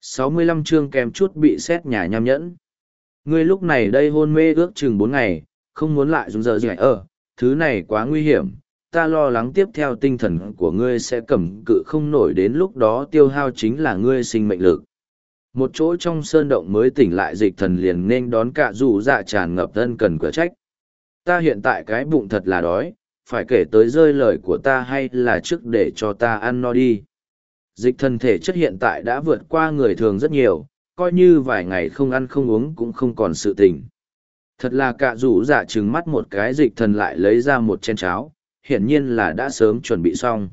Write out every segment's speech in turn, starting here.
65 chương kèm chút bị xét nhà nham nhẫn. Ngươi lúc này đây hôn mê ước chừng bốn ngày, không muốn lại dùng giờ gì ở, thứ này quá nguy hiểm, ta lo lắng tiếp theo tinh thần của ngươi sẽ cầm cự không nổi đến lúc đó tiêu hao chính là ngươi sinh mệnh lực. Một chỗ trong sơn động mới tỉnh lại dịch thần liền nên đón cả dù dạ tràn ngập thân cần cửa trách. Ta hiện tại cái bụng thật là đói, phải kể tới rơi lời của ta hay là trước để cho ta ăn no đi. Dịch thần thể chất hiện tại đã vượt qua người thường rất nhiều, coi như vài ngày không ăn không uống cũng không còn sự tình. Thật là cạ rủ dạ trừng mắt một cái dịch thần lại lấy ra một chén cháo, hiển nhiên là đã sớm chuẩn bị xong.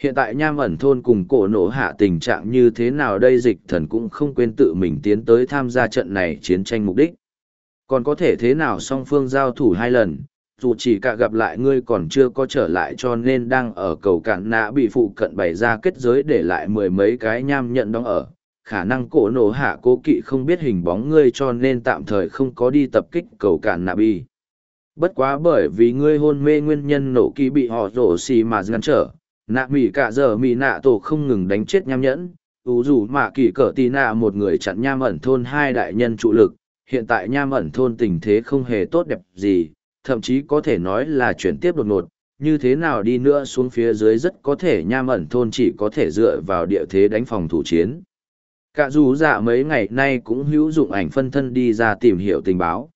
Hiện tại nham ẩn thôn cùng cổ nổ hạ tình trạng như thế nào đây dịch thần cũng không quên tự mình tiến tới tham gia trận này chiến tranh mục đích. Còn có thể thế nào song phương giao thủ hai lần, dù chỉ cả gặp lại ngươi còn chưa có trở lại cho nên đang ở cầu cạn nạ bị phụ cận bày ra kết giới để lại mười mấy cái nham nhận đóng ở. Khả năng cổ nổ hạ cố kỵ không biết hình bóng ngươi cho nên tạm thời không có đi tập kích cầu cạn nạ bị. Bất quá bởi vì ngươi hôn mê nguyên nhân nổ kỳ bị họ rổ xì mà ngăn trở, nạ mỉ cả giờ mỉ nạ tổ không ngừng đánh chết nham nhẫn, ủ rủ mà kỳ cỡ tì nạ một người chặn nham ẩn thôn hai đại nhân trụ lực, hiện tại nham ẩn thôn tình thế không hề tốt đẹp gì, thậm chí có thể nói là chuyển tiếp đột ngột, như thế nào đi nữa xuống phía dưới rất có thể nham ẩn thôn chỉ có thể dựa vào địa thế đánh phòng thủ chiến. Cả dù dạ mấy ngày nay cũng hữu dụng ảnh phân thân đi ra tìm hiểu tình báo.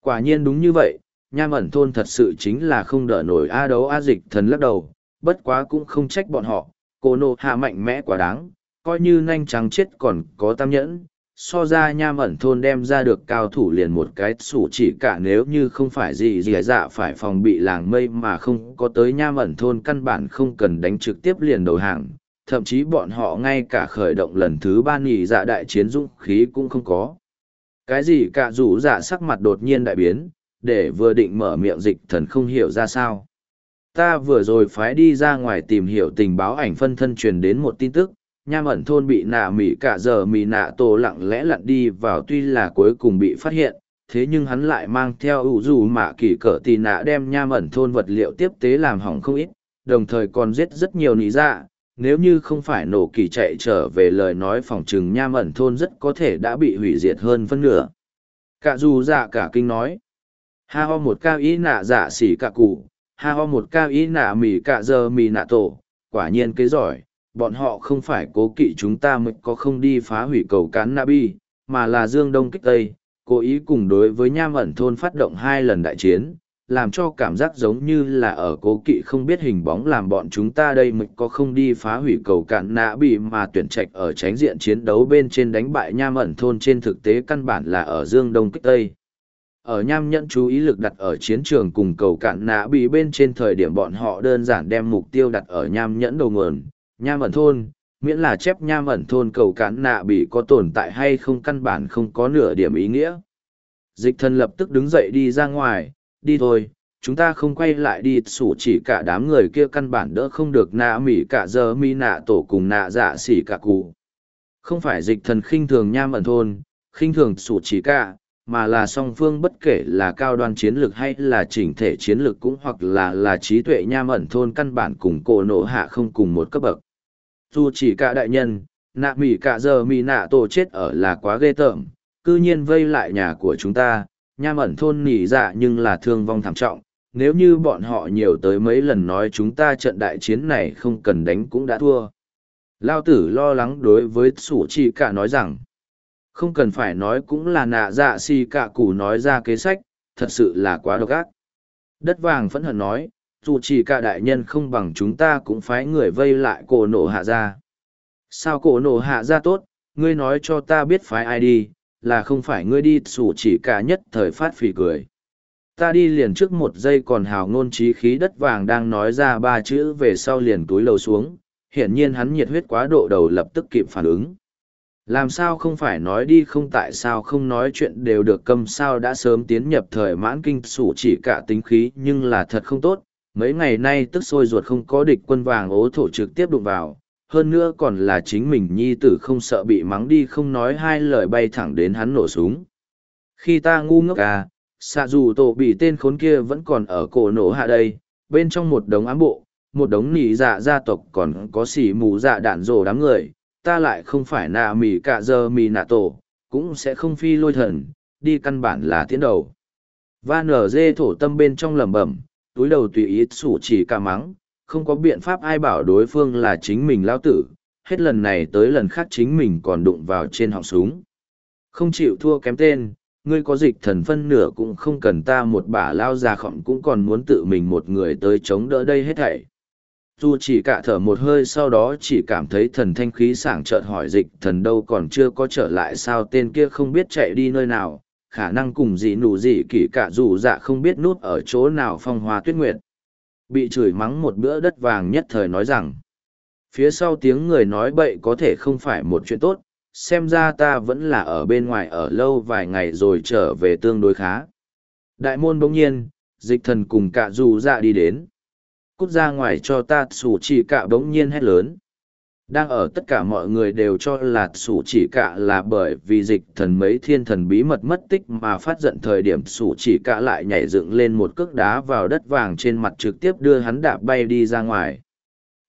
Quả nhiên đúng như vậy, nham ẩn thôn thật sự chính là không đỡ nổi A đấu A dịch thần lắc đầu, bất quá cũng không trách bọn họ, cô nô hạ mạnh mẽ quá đáng, coi như nhanh trắng chết còn có tam nhẫn, so ra nham ẩn thôn đem ra được cao thủ liền một cái sủ chỉ cả nếu như không phải gì gì dạ phải phòng bị làng mây mà không có tới nham ẩn thôn căn bản không cần đánh trực tiếp liền đầu hàng. Thậm chí bọn họ ngay cả khởi động lần thứ ba nghỉ dạ đại chiến dũng khí cũng không có. Cái gì cả rủ dạ sắc mặt đột nhiên đại biến, để vừa định mở miệng dịch thần không hiểu ra sao. Ta vừa rồi phái đi ra ngoài tìm hiểu tình báo ảnh phân thân truyền đến một tin tức nham ẩn thôn bị nạ mỉ cả giờ mỉ nạ tổ lặng lẽ lặn đi vào tuy là cuối cùng bị phát hiện, thế nhưng hắn lại mang theo ủ dù mạ kỳ cỡ tì nạ đem nham ẩn thôn vật liệu tiếp tế làm hỏng không ít, đồng thời còn giết rất nhiều nị dạ. Nếu như không phải nổ kỳ chạy trở về lời nói phòng chừng nham ẩn thôn rất có thể đã bị hủy diệt hơn phân nửa. Cả dù dạ cả kinh nói, ha ho một cao ý nạ dạ xỉ cả cụ, ha ho một cao ý nạ mỉ cả giờ mỉ nạ tổ, quả nhiên kế giỏi bọn họ không phải cố kỵ chúng ta mới có không đi phá hủy cầu cán Nabi, mà là Dương Đông kích Tây, cố ý cùng đối với nham ẩn thôn phát động hai lần đại chiến, làm cho cảm giác giống như là ở cố kỵ không biết hình bóng làm bọn chúng ta đây mới có không đi phá hủy cầu cạn nã bị mà tuyển trạch ở tránh diện chiến đấu bên trên đánh bại nham ẩn thôn trên thực tế căn bản là ở Dương Đông kích Tây. Ở nham nhẫn chú ý lực đặt ở chiến trường cùng cầu cạn nã bị bên trên thời điểm bọn họ đơn giản đem mục tiêu đặt ở nham nhẫn đầu nguồn, nham ẩn thôn, miễn là chép nham ẩn thôn cầu cán nạ bị có tồn tại hay không căn bản không có nửa điểm ý nghĩa. Dịch thần lập tức đứng dậy đi ra ngoài, đi thôi, chúng ta không quay lại đi sủ chỉ cả đám người kia căn bản đỡ không được nạ mỉ cả giờ mi nạ tổ cùng nạ dạ xỉ cả cụ. Không phải dịch thần khinh thường nham ẩn thôn, khinh thường sủ chỉ cả, mà là song phương bất kể là cao đoan chiến lược hay là chỉnh thể chiến lược cũng hoặc là là trí tuệ nham ẩn thôn căn bản cùng cổ nổ hạ không cùng một cấp bậc dù chỉ cả đại nhân, nạ mỉ cả giờ mỉ nạ tổ chết ở là quá ghê tởm, cư nhiên vây lại nhà của chúng ta, nham ẩn thôn nỉ dạ nhưng là thương vong thảm trọng, nếu như bọn họ nhiều tới mấy lần nói chúng ta trận đại chiến này không cần đánh cũng đã thua. Lao tử lo lắng đối với sủ chỉ cả nói rằng, không cần phải nói cũng là nạ dạ si cả củ nói ra kế sách, thật sự là quá độc ác. Đất vàng phẫn hận nói dù chỉ cả đại nhân không bằng chúng ta cũng phái người vây lại cổ nổ hạ ra. Sao cổ nổ hạ ra tốt, ngươi nói cho ta biết phái ai đi, là không phải ngươi đi dù chỉ cả nhất thời phát phì cười. Ta đi liền trước một giây còn hào ngôn trí khí đất vàng đang nói ra ba chữ về sau liền túi lầu xuống, hiển nhiên hắn nhiệt huyết quá độ đầu lập tức kịp phản ứng. Làm sao không phải nói đi không tại sao không nói chuyện đều được cầm sao đã sớm tiến nhập thời mãn kinh sủ chỉ cả tính khí nhưng là thật không tốt, mấy ngày nay tức sôi ruột không có địch quân vàng ố thổ trực tiếp đụng vào hơn nữa còn là chính mình nhi tử không sợ bị mắng đi không nói hai lời bay thẳng đến hắn nổ súng khi ta ngu ngốc à xạ dù tổ bị tên khốn kia vẫn còn ở cổ nổ hạ đây bên trong một đống ám bộ một đống nỉ dạ gia tộc còn có xỉ mù dạ đạn rổ đám người ta lại không phải nạ mì cả giờ mì nạ tổ, cũng sẽ không phi lôi thần, đi căn bản là tiến đầu. van nở dê thổ tâm bên trong lẩm bẩm, túi đầu tùy ý sủ chỉ cả mắng, không có biện pháp ai bảo đối phương là chính mình lao tử, hết lần này tới lần khác chính mình còn đụng vào trên họng súng. Không chịu thua kém tên, ngươi có dịch thần phân nửa cũng không cần ta một bả lao già khỏng cũng còn muốn tự mình một người tới chống đỡ đây hết thảy. Dù chỉ cả thở một hơi sau đó chỉ cảm thấy thần thanh khí sảng chợt hỏi dịch thần đâu còn chưa có trở lại sao tên kia không biết chạy đi nơi nào, khả năng cùng gì nụ gì kỷ cả dù dạ không biết nút ở chỗ nào phong hoa tuyết nguyệt. Bị chửi mắng một bữa đất vàng nhất thời nói rằng, phía sau tiếng người nói bậy có thể không phải một chuyện tốt, xem ra ta vẫn là ở bên ngoài ở lâu vài ngày rồi trở về tương đối khá. Đại môn bỗng nhiên, dịch thần cùng cả dù dạ đi đến. Cút ra ngoài cho ta sủ chỉ cả bỗng nhiên hét lớn. Đang ở tất cả mọi người đều cho là sủ chỉ cả là bởi vì dịch thần mấy thiên thần bí mật mất tích mà phát giận thời điểm sủ chỉ cả lại nhảy dựng lên một cước đá vào đất vàng trên mặt trực tiếp đưa hắn đạp bay đi ra ngoài.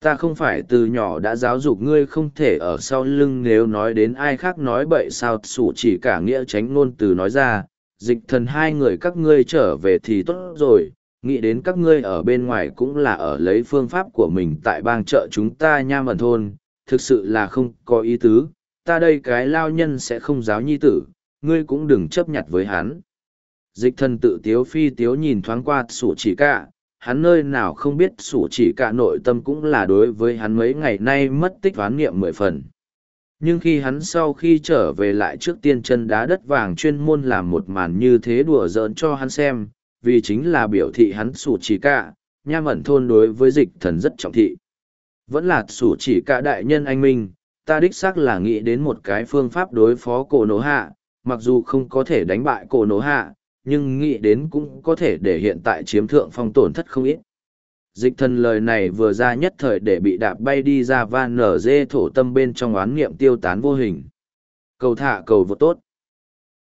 Ta không phải từ nhỏ đã giáo dục ngươi không thể ở sau lưng nếu nói đến ai khác nói bậy sao, sủ chỉ cả nghĩa tránh ngôn từ nói ra, dịch thần hai người các ngươi trở về thì tốt rồi, nghĩ đến các ngươi ở bên ngoài cũng là ở lấy phương pháp của mình tại bang chợ chúng ta nham ẩn thôn thực sự là không có ý tứ ta đây cái lao nhân sẽ không giáo nhi tử ngươi cũng đừng chấp nhặt với hắn dịch thần tự tiếu phi tiếu nhìn thoáng qua sủ chỉ cả hắn nơi nào không biết sủ chỉ cả nội tâm cũng là đối với hắn mấy ngày nay mất tích ván niệm mười phần. Nhưng khi hắn sau khi trở về lại trước tiên chân đá đất vàng chuyên môn làm một màn như thế đùa giỡn cho hắn xem, vì chính là biểu thị hắn sủ chỉ cả, nha mẩn thôn đối với dịch thần rất trọng thị. Vẫn là sủ chỉ cả đại nhân anh minh, ta đích xác là nghĩ đến một cái phương pháp đối phó cổ nổ hạ, mặc dù không có thể đánh bại cổ nổ hạ, nhưng nghĩ đến cũng có thể để hiện tại chiếm thượng phong tổn thất không ít. Dịch thần lời này vừa ra nhất thời để bị đạp bay đi ra van nở dê thổ tâm bên trong oán niệm tiêu tán vô hình. Cầu thả cầu vô tốt.